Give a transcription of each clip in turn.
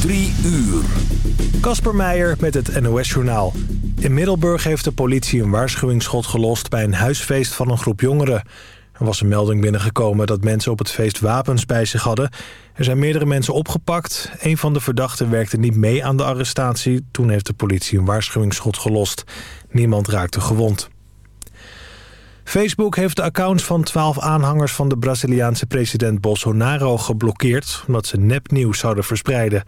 Drie uur. Kasper Meijer met het NOS-journaal. In Middelburg heeft de politie een waarschuwingsschot gelost... bij een huisfeest van een groep jongeren. Er was een melding binnengekomen dat mensen op het feest wapens bij zich hadden. Er zijn meerdere mensen opgepakt. Een van de verdachten werkte niet mee aan de arrestatie. Toen heeft de politie een waarschuwingsschot gelost. Niemand raakte gewond. Facebook heeft de accounts van 12 aanhangers van de Braziliaanse president Bolsonaro geblokkeerd... omdat ze nepnieuws zouden verspreiden.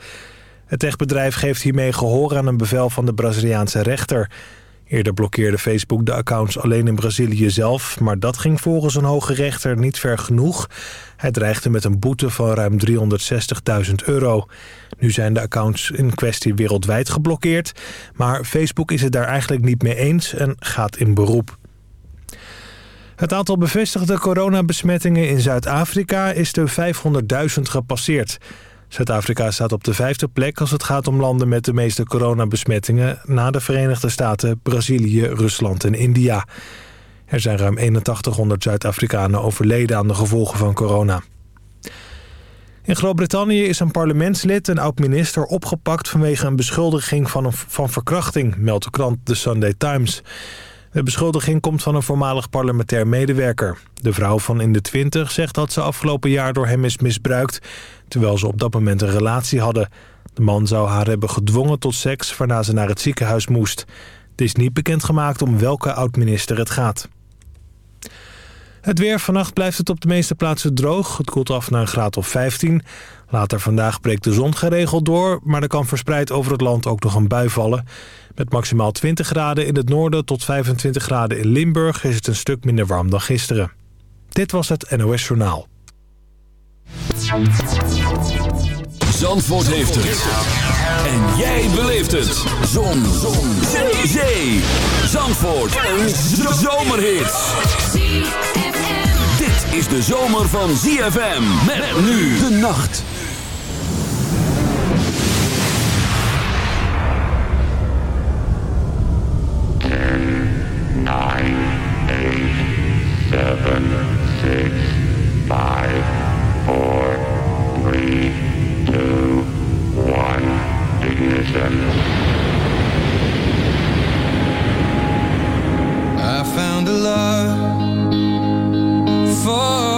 Het techbedrijf geeft hiermee gehoor aan een bevel van de Braziliaanse rechter. Eerder blokkeerde Facebook de accounts alleen in Brazilië zelf... maar dat ging volgens een hoge rechter niet ver genoeg. Hij dreigde met een boete van ruim 360.000 euro. Nu zijn de accounts in kwestie wereldwijd geblokkeerd... maar Facebook is het daar eigenlijk niet mee eens en gaat in beroep. Het aantal bevestigde coronabesmettingen in Zuid-Afrika is de 500.000 gepasseerd. Zuid-Afrika staat op de vijfde plek als het gaat om landen met de meeste coronabesmettingen... na de Verenigde Staten, Brazilië, Rusland en India. Er zijn ruim 8100 Zuid-Afrikanen overleden aan de gevolgen van corona. In Groot-Brittannië is een parlementslid en oud-minister opgepakt... vanwege een beschuldiging van, van verkrachting, meldt de krant The Sunday Times... De beschuldiging komt van een voormalig parlementair medewerker. De vrouw van in de twintig zegt dat ze afgelopen jaar door hem is misbruikt... terwijl ze op dat moment een relatie hadden. De man zou haar hebben gedwongen tot seks waarna ze naar het ziekenhuis moest. Het is niet bekendgemaakt om welke oud-minister het gaat. Het weer. Vannacht blijft het op de meeste plaatsen droog. Het koelt af naar een graad of 15. Later vandaag breekt de zon geregeld door... maar er kan verspreid over het land ook nog een bui vallen. Met maximaal 20 graden in het noorden tot 25 graden in Limburg... is het een stuk minder warm dan gisteren. Dit was het NOS Journaal. Zandvoort heeft het. En jij beleeft het. Zon. Zon. Zee. Zandvoort. Een zomerhit. Is de zomer van ZFM. Met nu de nacht. nine, eight, seven, six, five, four, three, two, one. Ignition. I found love for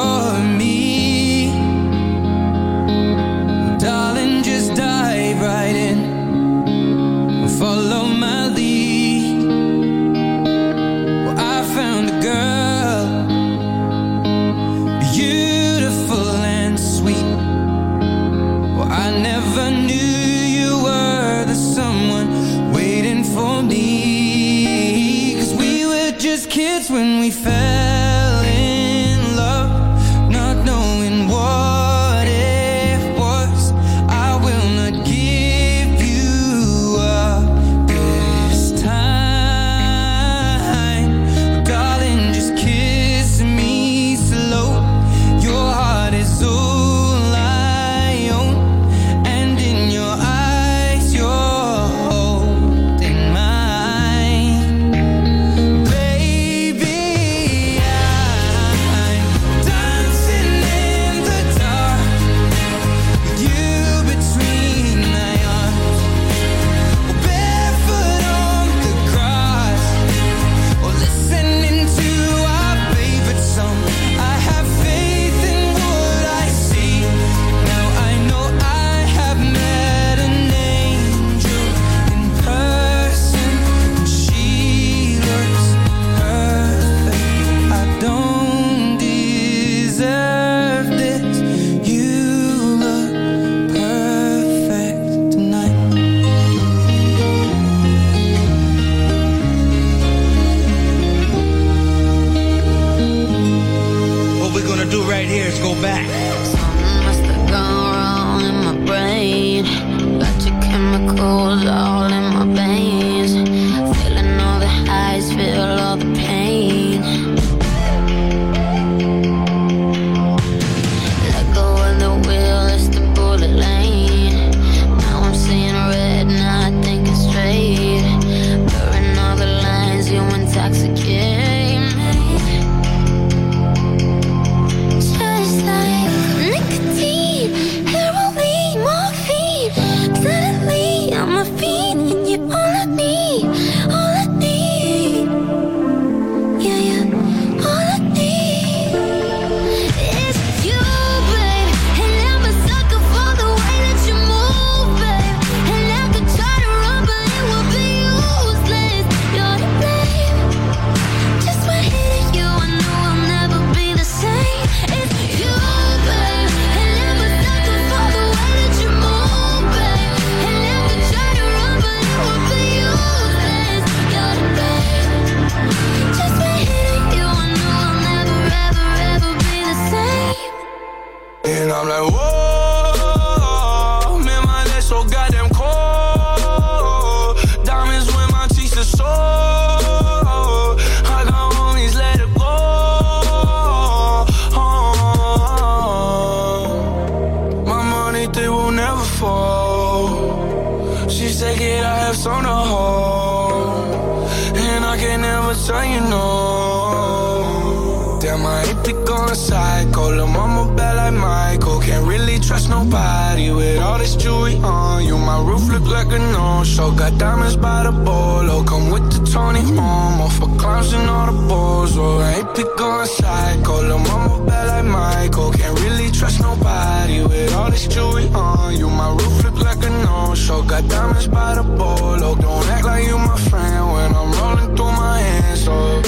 roof look like a no-show. Got diamonds by the bolo. Come with the Tony Momo For clowns and all the balls Or I ain't pick on psycho. Lil' mama bad like Michael. Can't really trust nobody With all this jewelry on you. My roof look like a no-show. Got diamonds by the bolo. Don't act like you my friend When I'm rolling through my hands up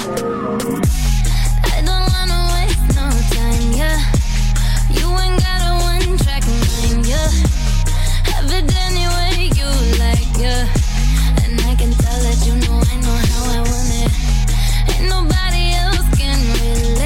I don't wanna waste no time, yeah. You ain't got a one-track mind, yeah can tell that you know I know how I want it. Ain't nobody else can relate.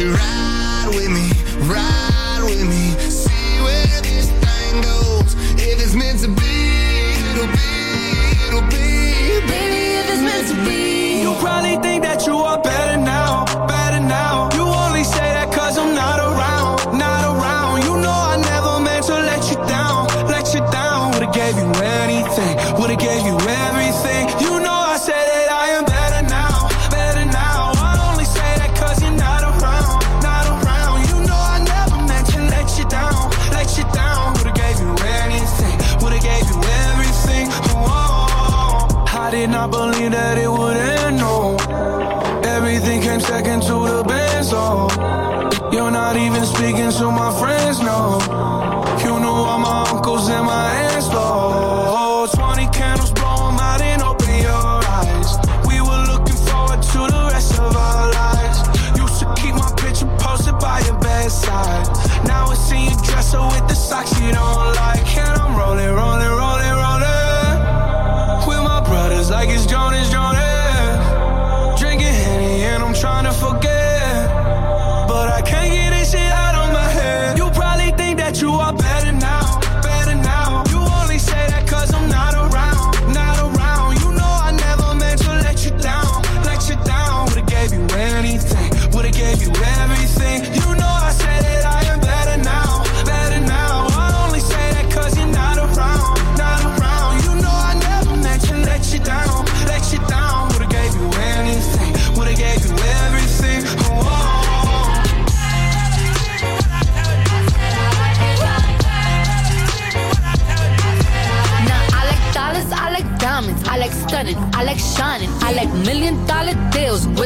you ride with me, ride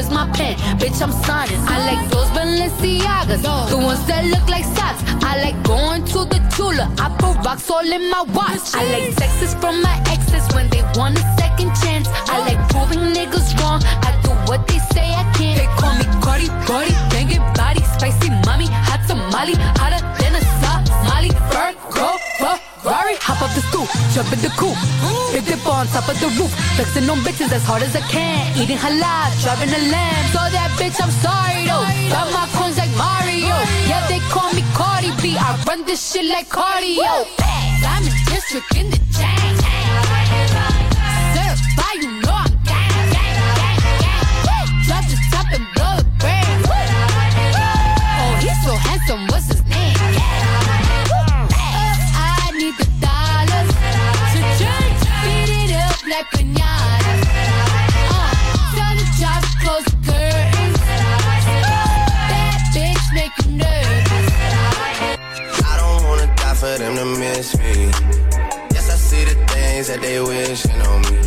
is my pen. Bitch, I'm signing. I like those Balenciagas, the ones that look like socks. I like going to the Tula. I put rocks all in my watch. I like texts from my exes when they want a second chance. I like proving niggas wrong. I do what they say I can't. They call me Cardi, Cardi, banging body, spicy mommy, hot tamale, hotter jump in the coupe. Big dip on top of the roof, flexing on bitches as hard as I can. Eating halal, driving a lamb. Saw that bitch, I'm sorry though. Got my coins like Mario. Yeah, they call me Cardi B. I run this shit like cardio. I'm in district in the chain. Set up you know I'm gang, gang, gang, gang. Oh, he's so handsome, to miss me. Yes, I see the things that they wishing on me.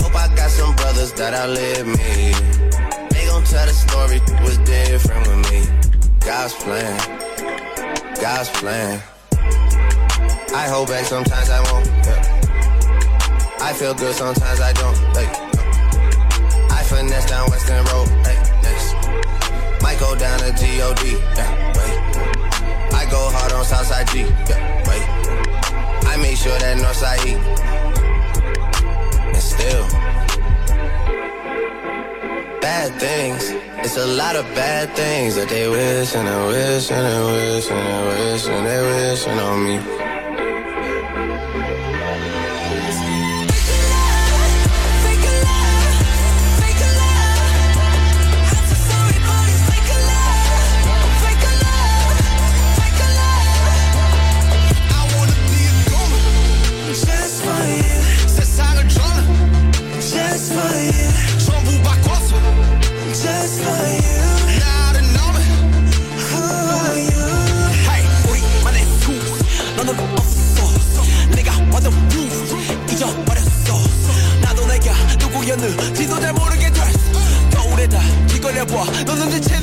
Hope I got some brothers that outlive me. They gon' tell the story was different with me. God's plan, God's plan. I hold back sometimes I won't. Yeah. I feel good sometimes I don't. Hey. I finesse down Weston Road. Hey, next. Might go down to G-O-D. Yeah, wait. Go hard on Southside G. Yeah, wait. I make sure that Northside E. And still. Bad things. It's a lot of bad things that they wish and they wish and they wish and they wish and they wishing on me. 지도 잘 모르게 됐어 거울에다 뒤걸려봐. 너는 대체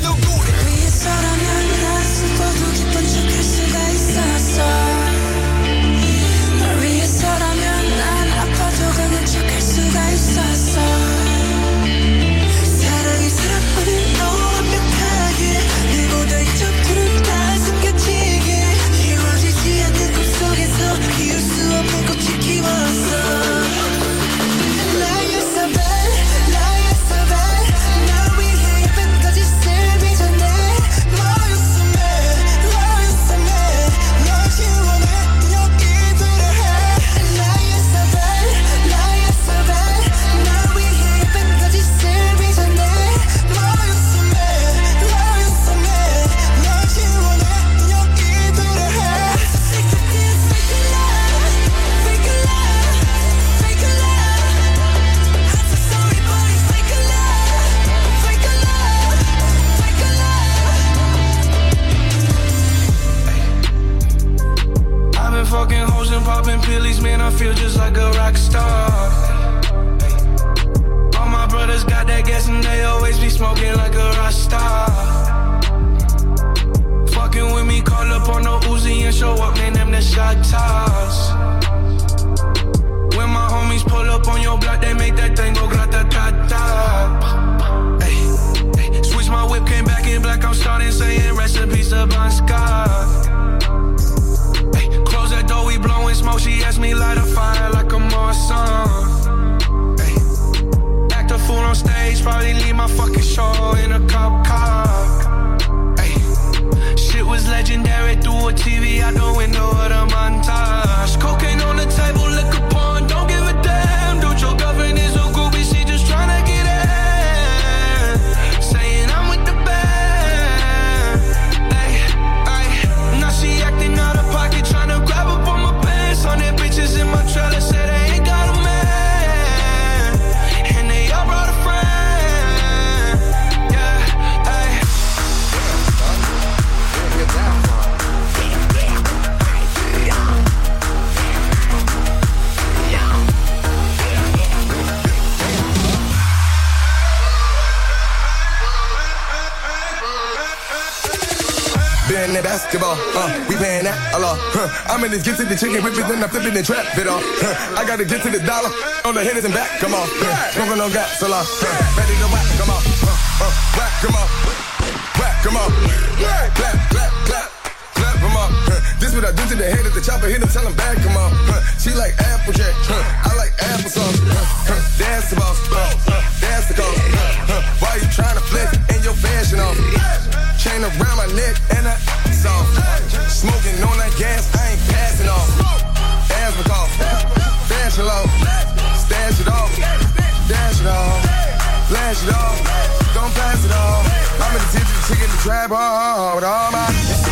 minutes, get to the chicken, whip it, then I flip it and trap it off. I gotta get to the dollar, on the hitters and back, come on. Smoking on gas, so long. Ready to whack, come on. Whack, come on. Whack, come on. Clap, clap, clap. Clap, come on. This what I do to the head of the chopper, hit him, tell him back, come on. She like Applejack, I like applesauce. Dance the boss, dance the coast. Why you trying to flex in your fashion off? Chain around my neck and I soft. Smoking on that gas, hard with all my.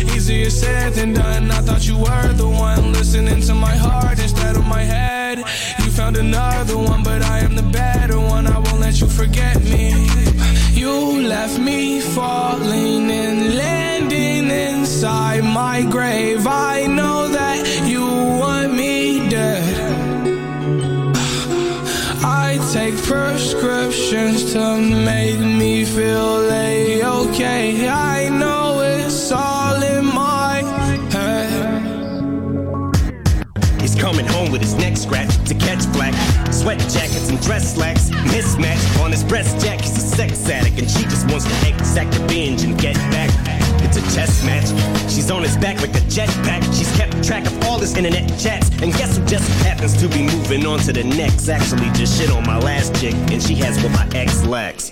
easier said than done. I thought you were the one listening to my heart instead of my head. You found another one, but I am the better one. I won't let you forget me. You left me falling and landing inside my grave. I know that you want me dead. I take prescriptions to make me feel catch black. Sweat jackets and dress slacks, mismatch on his breast jack. He's a sex addict and she just wants to exact revenge and get back. It's a chess match. She's on his back like a jetpack. She's kept track of all his internet chats. And guess who just happens to be moving on to the next? Actually, just shit on my last chick, and she has what my ex lacks.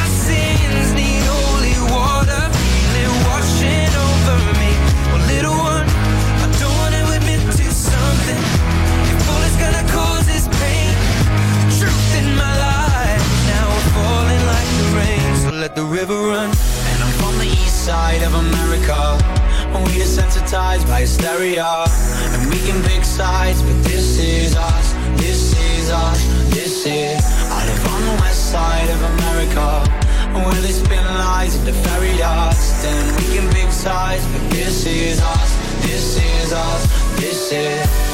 let the river run. And I'm from the east side of America. We desensitized by hysteria. And we can pick sides, but this is us. This is us. This is. I live on the west side of America. Where they spin lies into fairy dust. And we can pick sides, but this is us. This is us. This is.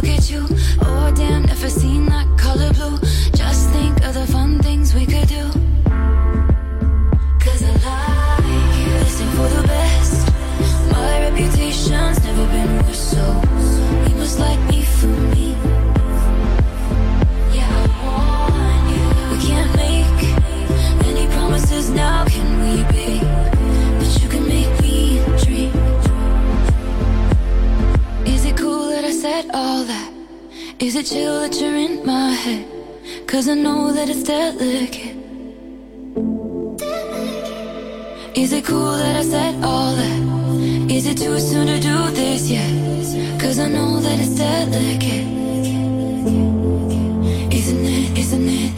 Look at you, oh damn, never seen that color blue. Is it chill that you're in my head? Cause I know that it's delicate. Is it cool that I said all that? Is it too soon to do this yet? Cause I know that it's delicate. Isn't it, isn't it?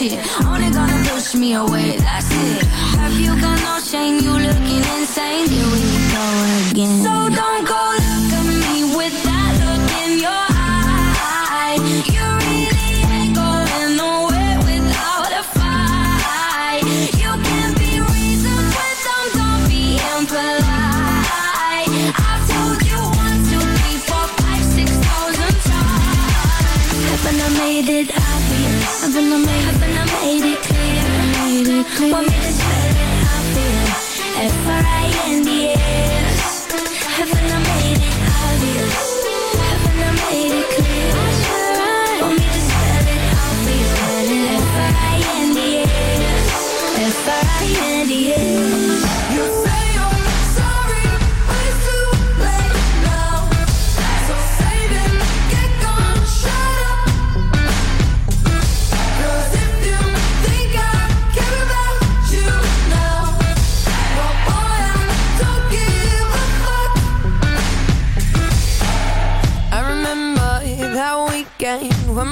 shit. Only gonna push me away, that's it. Have you got no shame, you looking insane. Here we go again. So don't go look at me with that look in your eye. You really ain't going nowhere without a fight. You can be reasoned with them, don't be impolite. I've told you one, two, three, four, five, six thousand times. Haven't I made it obvious? Haven't What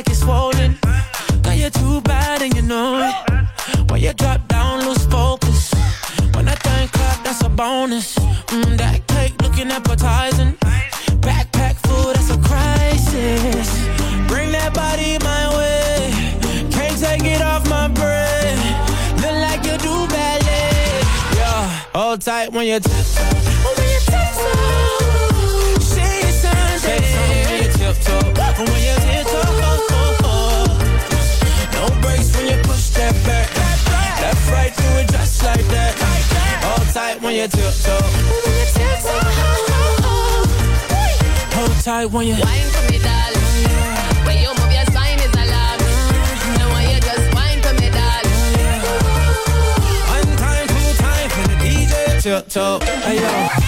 like it's swollen. girl, you're too bad and you know it. When you drop down, lose focus. When I think clap, that's a bonus. Mm, that cake looking appetizing. Backpack full, that's a crisis. Bring that body my way. Can't take it off my brain. Look like you do ballet. Yeah, hold tight when you're. tight when you tiptoe. When you. Hold tight when you wine for me, darling. When you move your spine is alarm. You just wine for me, darling. One time, two time, the DJ. Hey.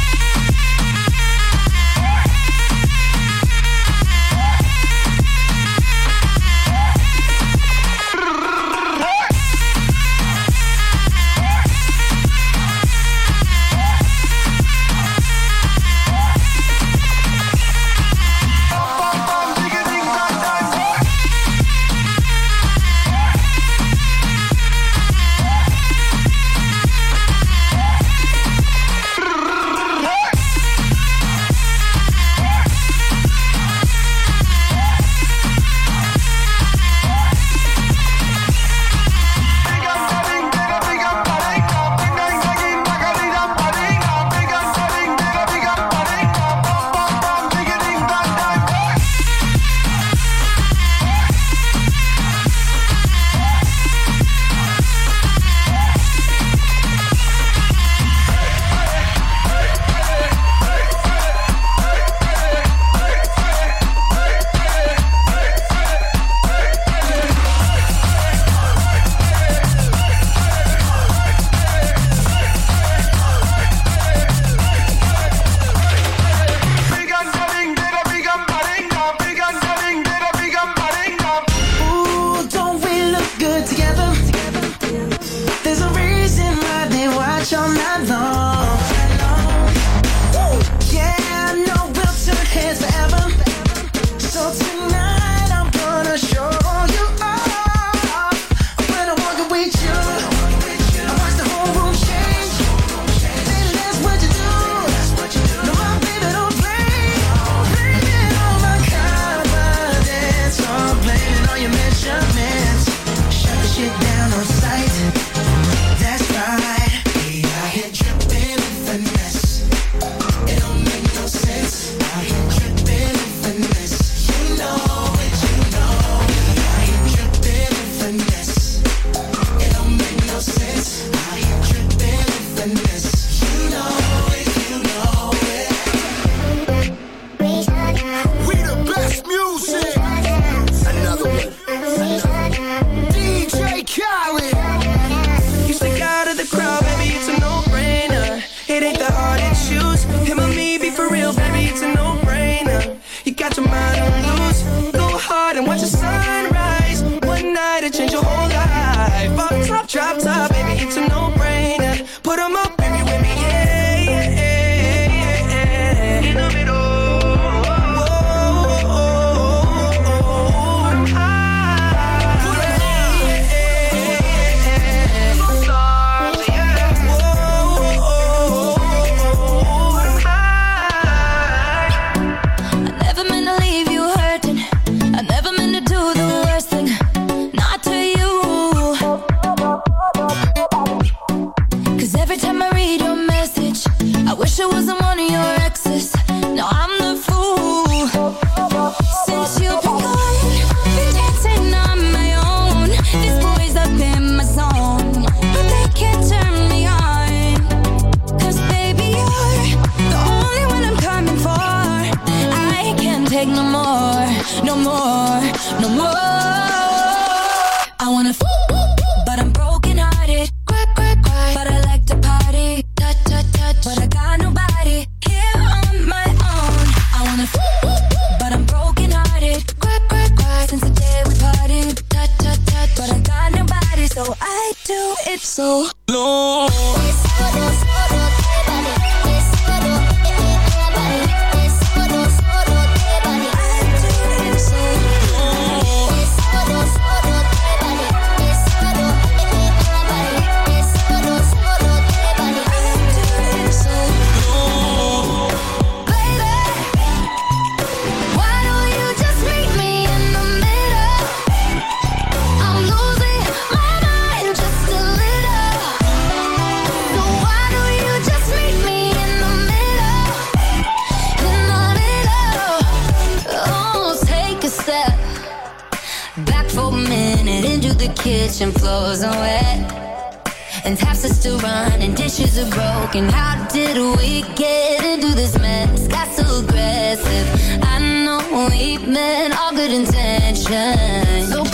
talking. How did we get into this mess? Got so aggressive. I know we meant all good intentions. So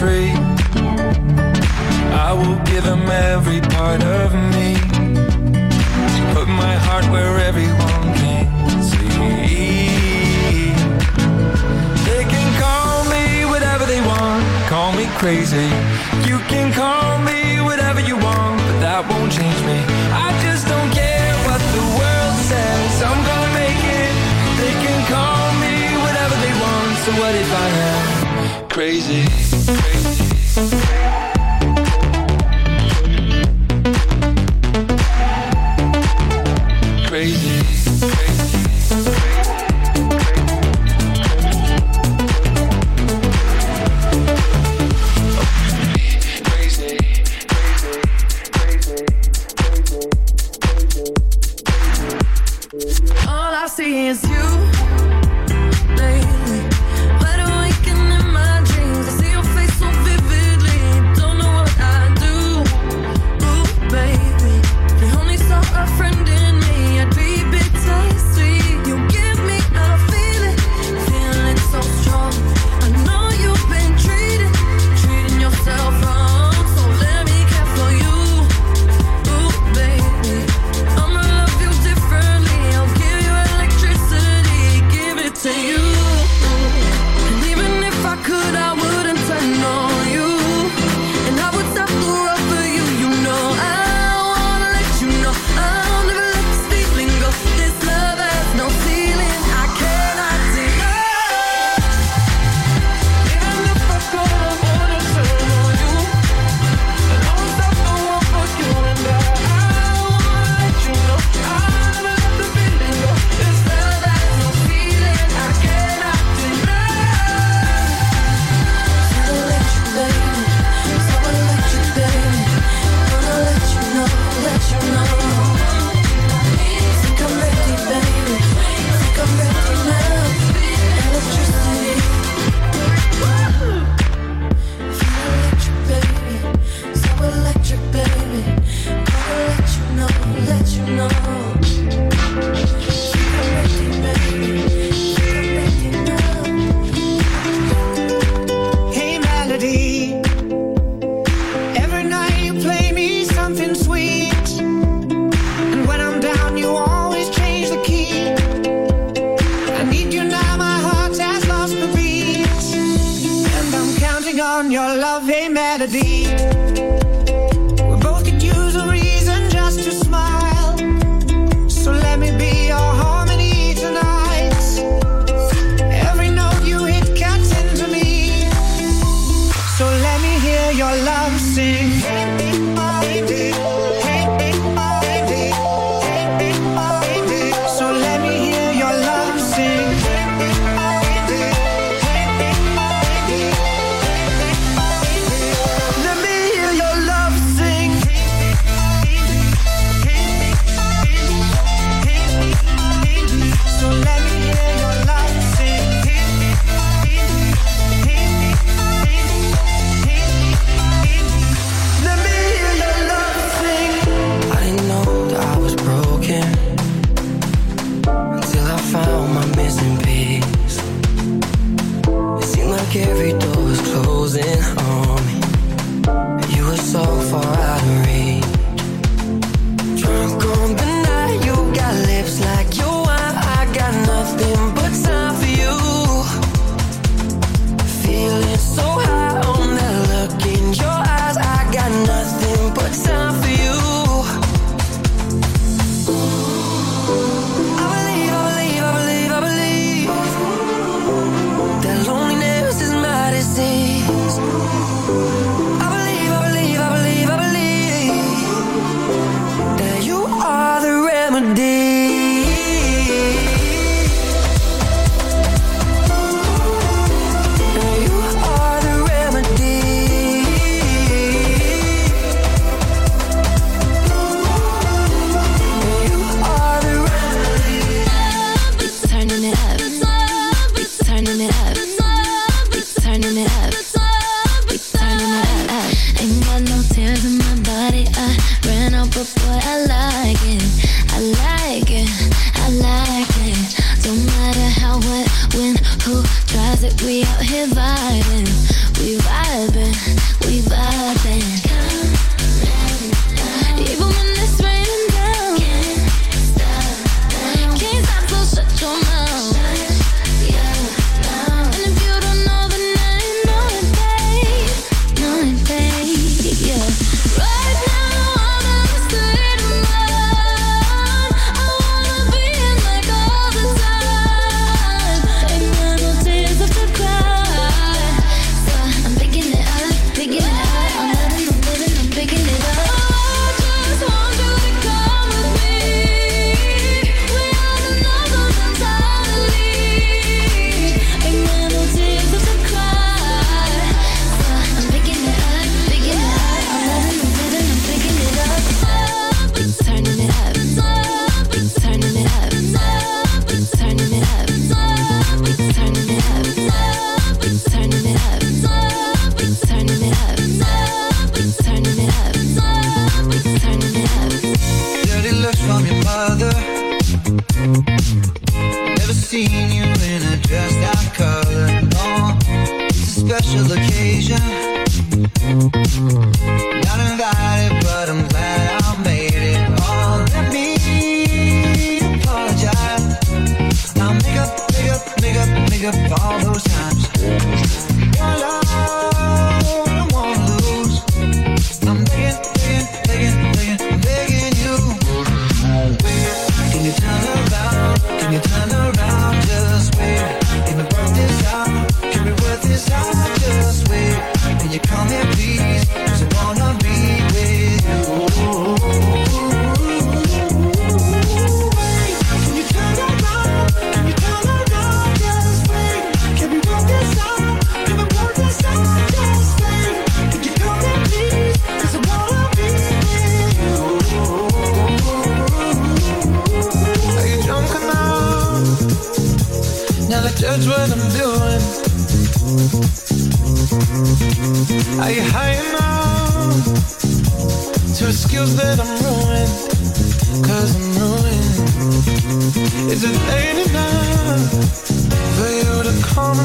free. I will give them every part of me. Put my heart where everyone can see. They can call me whatever they want, call me crazy. You can call me whatever you want, but that won't change me. I just don't care what the world says. I'm gonna make it. They can call me whatever they want, so what if I am crazy? like every door is closing on.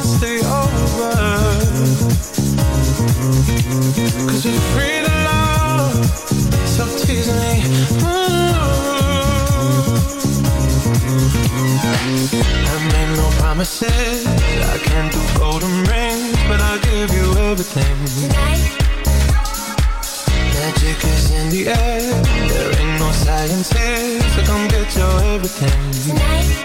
stay over. Cause it's free to love, so tease me. Mm. I made no promises, I can't do but I'll give you everything. Magic is in the air, there ain't no science here, so come get your everything. Tonight